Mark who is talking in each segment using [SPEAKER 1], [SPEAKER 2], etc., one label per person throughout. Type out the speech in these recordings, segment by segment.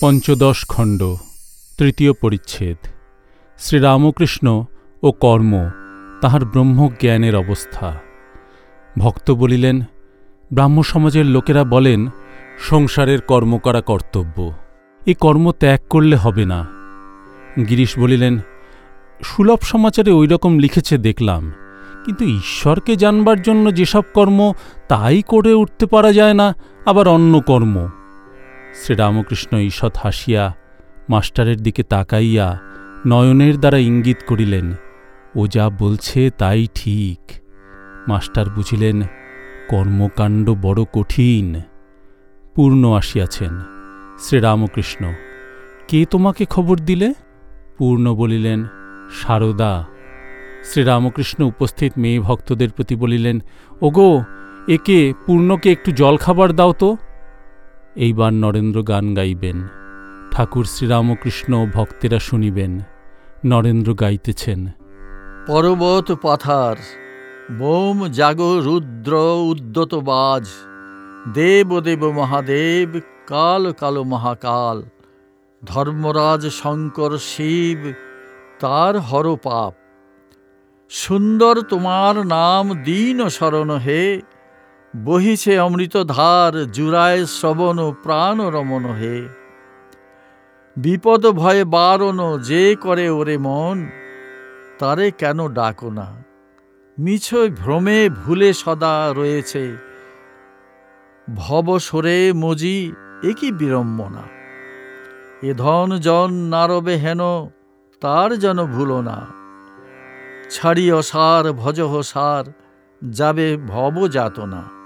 [SPEAKER 1] পঞ্চদশ খণ্ড, তৃতীয় পরিচ্ছেদ। শ্রীরামকৃষ্ণ ও কর্ম তাহার ব্রহ্মজ্ঞানের অবস্থা। ভক্ত বলিলেন ব্রাহ্ম সমাজের লোকেরা বলেন, সংসারের কর্ম করা কর্তব্য, এ কর্ম ত্যাগ করলে হবে না। গিরিশ বলিলেন, সুলভ সমাচারে ওই রকম লিখেছে দেখলাম, কিন্তু ঈশ্বরকে জানবার জন্য যেসব কর্ম তাই করে উঠতে পারা যায় না, আবার অন্য কর্ম। শ্রীরামকৃষ্ণ ঈষৎ হাসিয়া মাস্টারের দিকে তাকাইয়া নয়নের দ্বারা ইঙ্গিত করিলেন, ও যা বলছে তাই ঠিক। মাস্টার বুঝিলেন, কর্মকাণ্ড বড় কঠিন। পূর্ণ আসিয়াছেন, শ্রীরামকৃষ্ণ, কে তোমাকে খবর দিলে? পূর্ণ বলিলেন, সারদা। শ্রীরামকৃষ্ণ উপস্থিত মেয়ে ভক্তদের প্রতি বলিলেন, ওগো, একে, পূর্ণকে একটু জলখাবার দাও তো। এইবার নরেন্দ্র গান গাইবেন। ঠাকুর শ্রীরামকৃষ্ণ ভক্তেরা শুনিবেন। নরেন্দ্র গাইতেছেন।
[SPEAKER 2] পর্বত পাথার, বোম জাগ রুদ্র উদ্যত বাজ, দেব দেব মহাদেব, কাল কালো মহাকাল, ধর্মরাজ শঙ্কর শিব, তার হর পাপ। সুন্দর তোমার নাম দীন শরণ হে বহিছে অমৃত ধার, জুড়ায় শ্রবণ প্রাণ রমণ হে। বিপদ ভয়ে বারণ, যে করে ওরে মন, তারে কেন ডাকো না? মিছয় ভ্রমে ভুলে সদা রয়েছে। ভব সরে মজি একই বিড়ম্বনা? এ ধন জন নারবে হেন, তার যেন ভুলো না। ছাড়িও সার, ভজহ সার, যাবে ভব যাতনা।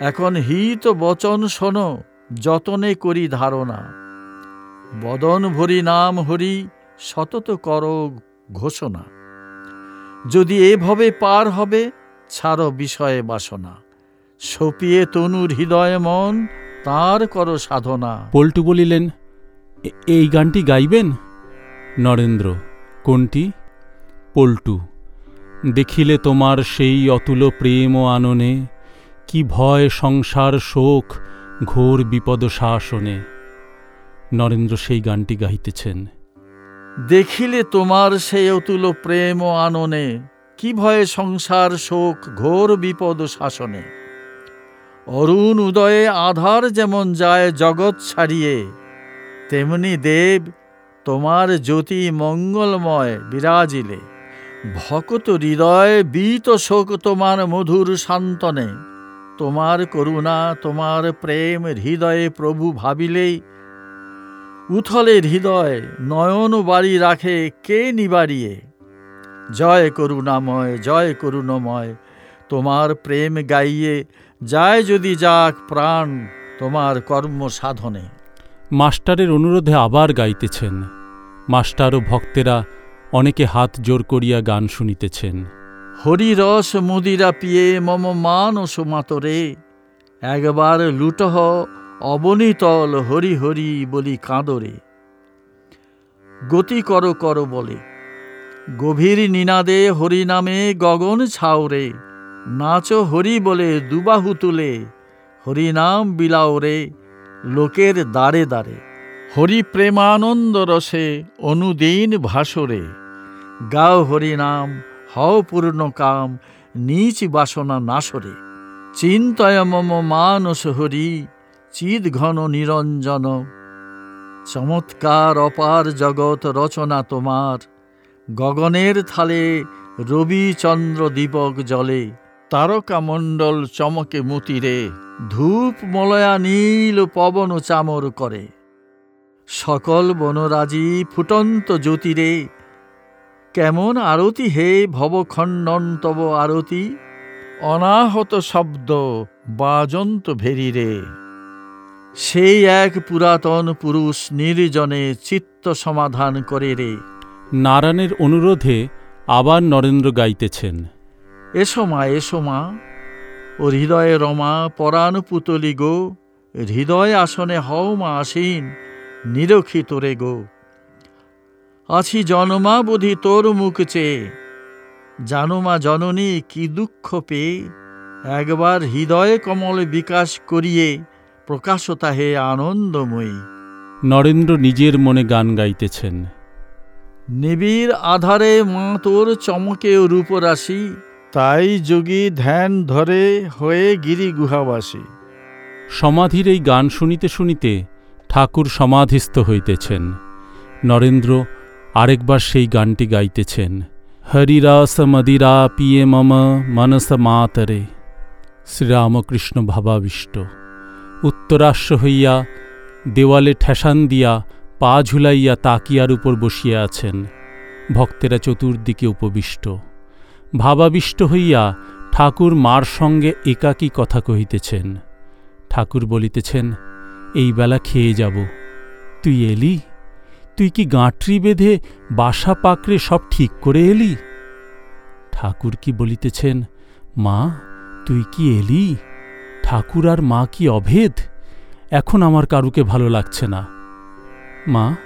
[SPEAKER 2] এখন হিত বচন শোনো, যতনে করি ধারণা। বদন ভরি নাম হরি, সতত কর ঘোষণা। যদি এভাবে পার হবে, ছাড় বিষয়ে বাসনা। সপিয়ে তনুর হৃদয় মন, তার কর সাধনা।
[SPEAKER 1] পল্টু বলিলেন এই গানটি গাইবেন? নরেন্দ্র, কোনটি? পল্টু, দেখিলে তোমার সেই অতুল প্রেম ও আননে কি ভয় সংসার শোক, ঘোর বিপদ শাসনে। নরেন্দ্র সেই গানটি গাইতেছেন
[SPEAKER 2] দেখিলে তোমার সেই অতুল প্রেম ও আননে, কি ভয়ে সংসার শোক, ঘোর বিপদ শাসনে। অরুণ উদয়ে আধার যেমন যায় জগৎ ছাড়িয়ে, তেমনি দেব তোমার জ্যোতি মঙ্গলময় বিরাজিলে। ভকত হৃদয় বীত শোক তোমার মধুর শান্তনে তোমার করুণা, তোমার প্রেম হৃদয়ে প্রভু ভাবিলেই উথলে হৃদয় নয়ন বাড়ি রাখে কে নিবারিয়ে? জয় করুণাময়, জয় করুণময়, তোমার প্রেম গাইয়ে যায় যদি যাক প্রাণ তোমার কর্ম সাধনে।
[SPEAKER 1] মাস্টারের অনুরোধে আবার গাইতেছেন। মাস্টার ও ভক্তেরা অনেকে হাত জোর করিয়া গান শুনিতেছেন।
[SPEAKER 2] হরিরস মুদিরা পিয়ে মম মানস মাতরে। একবার লুটহ অবনীতল হরি হরি বলি কাঁদরে। গতি কর কর বলে। গভীর নিনাদে হরি নামে গগন ছাওরে নাচ হরি বলে দুবাহু তুলে। হরি নাম বিলাওরে লোকের দ্বারে দ্বারে। হরি প্রেমানন্দ রসে অনুদিন ভাসরে। গাও হরি নাম হও পূর্ণ কাম, নিচ বাসনা নাসরে চিন্তয় মম মানস হরি চিদ ঘন নিরঞ্জন। চমৎকার অপার জগৎ রচনা তোমার, গগনের থালে রবি চন্দ্র দীপক জলে তারকা মণ্ডল চমকে মুতিরে, ধূপ মলয়া নীল পবন চামর করে। সকল বনরাজি ফুটন্ত জ্যোতিরে কেমন আরতি হে ভবখণ্ডন তব আরতি? অনাহত শব্দ বাজন্ত ভেরিরে। সেই এক পুরাতন পুরুষ নির্জনে চিত্ত সমাধান করে রে।
[SPEAKER 1] নারায়ণের অনুরোধে আবার নরেন্দ্র গাইতেছেন।
[SPEAKER 2] এসো মা এসো মা ও হৃদয়ে রমা পরাণ পুতলি গো হৃদয় আসনে হও মা আসীন নিরক্ষী তোরে গো। আছি জনমা বুধি তোর মুখ চেয়ে। জানো মা জননী কি দুঃখ পেয়ে একবার হৃদয়ে কমল বিকাশ করিয়ে প্রকাশতা হে আনন্দময়ী।
[SPEAKER 1] নরেন্দ্র নিজের মনে গান গাইতেছেন।
[SPEAKER 2] নিবিড় আধারে মা তোর চমকে রূপরাশি তাই যোগী ধ্যান ধরে হয়ে গিরি গুহাবাসী
[SPEAKER 1] সমাধির এই গান শুনিতে শুনিতে ঠাকুর সমাধিস্থ হইতেছেন। নরেন্দ্র আরেকবার সেই গানটি গাইতেছেন। হরিরাস মদিরা পিয়ে মম মনস মাতরে। শ্রীরামকৃষ্ণ ভাবাবিষ্ট। উত্তরাশ্ব হইয়া দেওয়ালে ঠেসান দিয়া পা ঝুলাইয়া তাকিয়ার উপর বসিয়া আছেন। ভক্তেরা চতুর্দিকে উপবিষ্ট। ভাবাবিষ্ট হইয়া ঠাকুর মার সঙ্গে একাকী কথা কহিতেছেন। ঠাকুর বলিতেছেন, এই বেলা খেয়ে যাব। তুই এলি? তুই কি গাঁটরি বেঁধে বাসা পাকড়ে সব ঠিক করে এলি? ঠাকুর কি বলিতেছেন, মা, তুই কি এলি? ঠাকুর আর মা কি অভেদ? এখন আমার কারুকে ভালো লাগছে না। মা,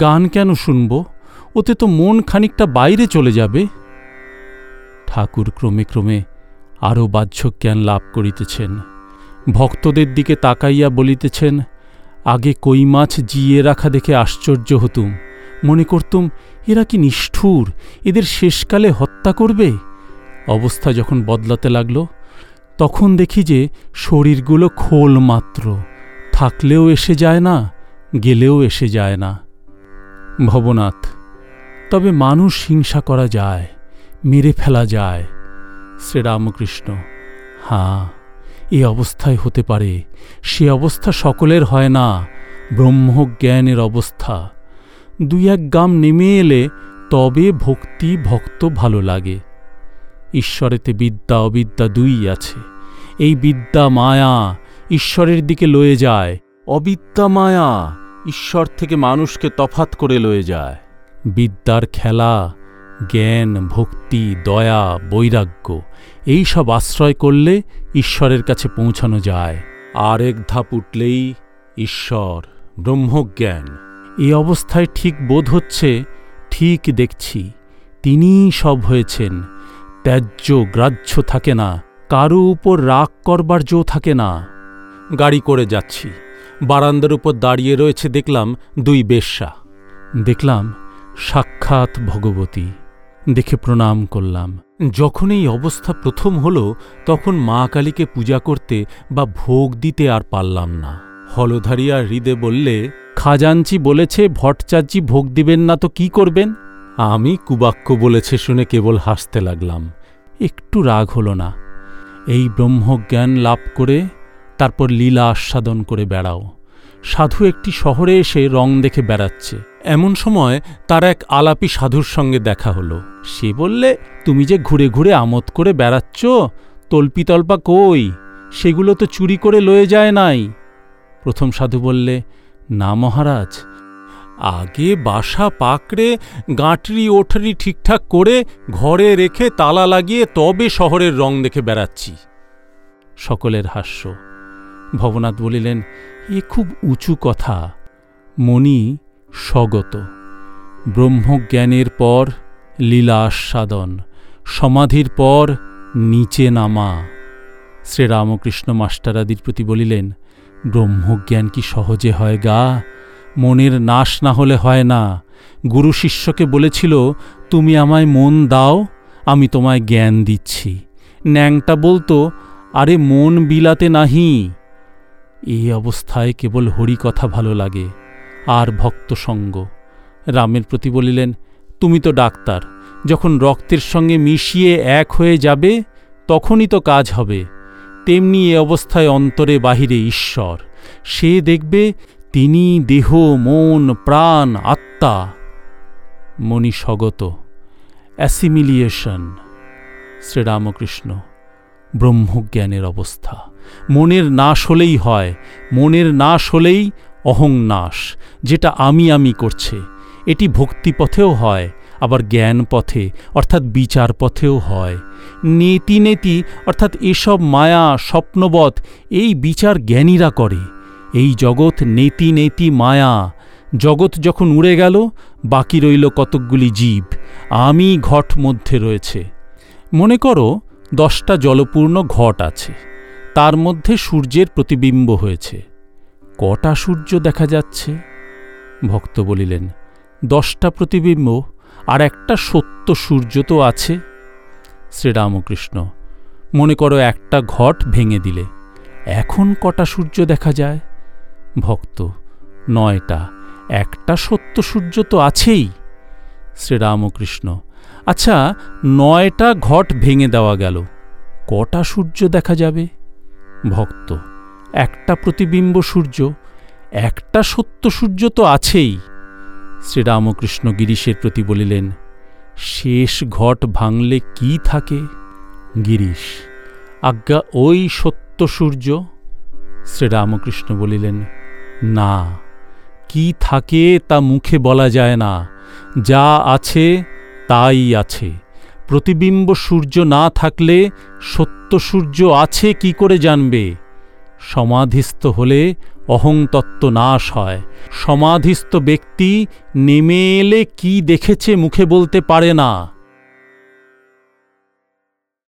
[SPEAKER 1] গান কেন শুনব? ওতে তো মন খানিকটা বাইরে চলে যাবে। ঠাকুর ক্রমে ক্রমে আরও বাহ্য জ্ঞান লাভ করিতেছেন। ভক্তদের দিকে তাকাইয়া বলিতেছেন আগে কই মাছ জিয়ে রাখা দেখে আশ্চর্য হতুম। মনে করতুম, এরা কি নিষ্ঠুর, এদের শেষকালে হত্যা করবে? অবস্থা যখন বদলাতে লাগল, তখন দেখি যে শরীরগুলো খোল মাত্র। থাকলেও এসে যায় না, গেলেও এসে যায় না। ভবনাথ, তবে মানুষ হিংসা করা যায়, মেরে ফেলা যায়। শ্রীরামকৃষ্ণ, হাঁ। এ অবস্থায় হতে পারে। সে অবস্থা সকলের হয় না, ব্রহ্মজ্ঞানের অবস্থা। দুই এক গাম নেমে এলে তবে ভক্তি ভক্ত ভালো লাগে। ঈশ্বরেতে বিদ্যা অবিদ্যা দুই আছে। এই বিদ্যা মায়া ঈশ্বরের দিকে লয়ে যায়। অবিদ্যা মায়া ঈশ্বর থেকে মানুষকে তফাত করে লয়ে যায়। বিদ্যার খেলা জ্ঞান, ভক্তি, দয়া, বৈরাগ্য, এই সব আশ্রয় করলে ঈশ্বরের কাছে পৌঁছানো যায়। আর এক ধাপ উঠলেই ঈশ্বর, ব্রহ্মজ্ঞান। এই অবস্থায় ঠিক বোধ হচ্ছে, ঠিক দেখছি, তিনিই সব হয়েছেন। ত্যায্য, গ্রাহ্য থাকে না, কারও উপর রাগ করবার জো থাকে না। গাড়ি করে যাচ্ছি, বারান্দার উপর দাঁড়িয়ে রয়েছে দেখলাম দুই বেশ্যা। দেখলাম সাক্ষাৎ ভগবতী। দেখে প্রণাম করলাম। যখন এই অবস্থা প্রথম হল, তখন মা কালীকে পূজা করতে বা ভোগ দিতে আর পারলাম না। হলধারিয়া হৃদে বললে, খাজাঞ্চি বলেছে, ভট্টাচার্যি ভোগ দিবেন না তো কি করবেন? আমি কুবাক্য বলেছে শুনে কেবল হাসতে লাগলাম। একটু রাগ হল না। এই ব্রহ্মজ্ঞান লাভ করে, তারপর লীলা আস্বাদন করে বেড়াও। সাধু একটি শহরে এসে রং দেখে বেড়াচ্ছে। এমন সময় তার এক আলাপি সাধুর সঙ্গে দেখা হলো। সে বললে, তুমি যে ঘুরে ঘুরে আমোদ করে বেড়াচ্ছ, তল্পিতল্পা কই? সেগুলো তো চুরি করে লয়ে যায় নাই। প্রথম সাধু বললে, না মহারাজ, আগে বাসা পাকড়ে, গাঁটরি ওঠরি ঠিকঠাক করে ঘরে রেখে তালা লাগিয়ে তবে শহরের রং দেখে বেড়াচ্ছি। সকলের হাস্য। ভবনাথ বলিলেন, এ খুব উঁচু কথা। মণি স্বগত। ব্রহ্মজ্ঞানের পর লীলা আস্বাদন, সমাধির পর নিচে নামা। শ্রীরামকৃষ্ণ মাস্টারাদির প্রতি বলিলেন, ব্রহ্মজ্ঞান কি সহজে হয় গা? মনের নাশ না হলে হয় না। গুরু শিষ্যকে বলেছিল, তুমি আমায় মন দাও, আমি তোমায় জ্ঞান দিচ্ছি। ন্যাংটা বলতো, আরে মন বিলাতে নাহি। এই অবস্থায় কেবল হরি কথা ভালো লাগে। আর ভক্ত সঙ্গ রামের প্রতি বলিলেন, তুমি তো ডাক্তার, যখন রক্তের সঙ্গে মিশিয়ে এক হয়ে যাবে, তখনই তো কাজ হবে। তেমনি এ অবস্থায় অন্তরে বাহিরে ঈশ্বর। সে দেখবে তিনি দেহ, মন, প্রাণ, আত্মা। মণি স্বগত। অ্যাসিমিলিয়েশন। শ্রীরামকৃষ্ণ, ব্রহ্মজ্ঞানের অবস্থা। মনের নাশ হলেই হয়, মনের নাশ হলেই অহং নাশ, যেটা আমি আমি করছে। এটি ভক্তিপথেও হয়, আবার জ্ঞান পথে অর্থাৎ বিচার পথেও হয়। নেতি নেতি, অর্থাৎ এসব মায়া, স্বপ্নবৎ, এই বিচার জ্ঞানীরা করে। এই জগৎ নেতি নেতি মায়া। জগৎ যখন উড়ে গেল, বাকি রইল কতকগুলি জীব। আমি ঘট মধ্যে রয়েছে। মনে করো, দশটা জলপূর্ণ ঘট আছে। তার মধ্যে সূর্যের প্রতিবিম্ব হয়েছে। কটা সূর্য দেখা যাচ্ছে? ভক্ত বলিলেন, দশটা প্রতিবিম্ব আর একটা সত্য সূর্য তো আছে। শ্রীরামকৃষ্ণ, মনে করো একটা ঘট ভেঙে দিলে, এখন কটা সূর্য দেখা যায়? ভক্ত, নয়টা, একটা সত্য সূর্য তো আছেই। শ্রীরামকৃষ্ণ আচ্ছা নয়টা ঘট ভেঙে দেওয়া গেল, কটা সূর্য দেখা যাবে? ভক্ত একটা প্রতিবিম্ব সূর্য, একটা সত্য সূর্য তো আছেই। শ্রীরামকৃষ্ণ গিরিশের প্রতি বলিলেন, শেষ ঘট ভাঙলে কি থাকে? গিরিশ, আজ্ঞা ওই সত্য সূর্য? শ্রীরামকৃষ্ণ বলিলেন, না, কি থাকে তা মুখে বলা যায় না। যা আছে, তাই আছে। প্রতিবিম্ব সূর্য না থাকলে সত্য সূর্য আছে কি করে জানবে? সমাধিস্থ হলে অহংতত্ত্ব নাশ হয়। সমাধিস্থ ব্যক্তি নেমে এলে কি দেখেছে মুখে বলতে পারে না।